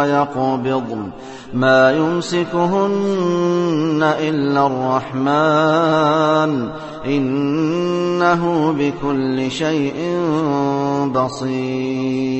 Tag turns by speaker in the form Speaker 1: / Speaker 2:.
Speaker 1: ويقبضن ما يمسكهن إلا الرحمن. إنه بكل شيء بصير.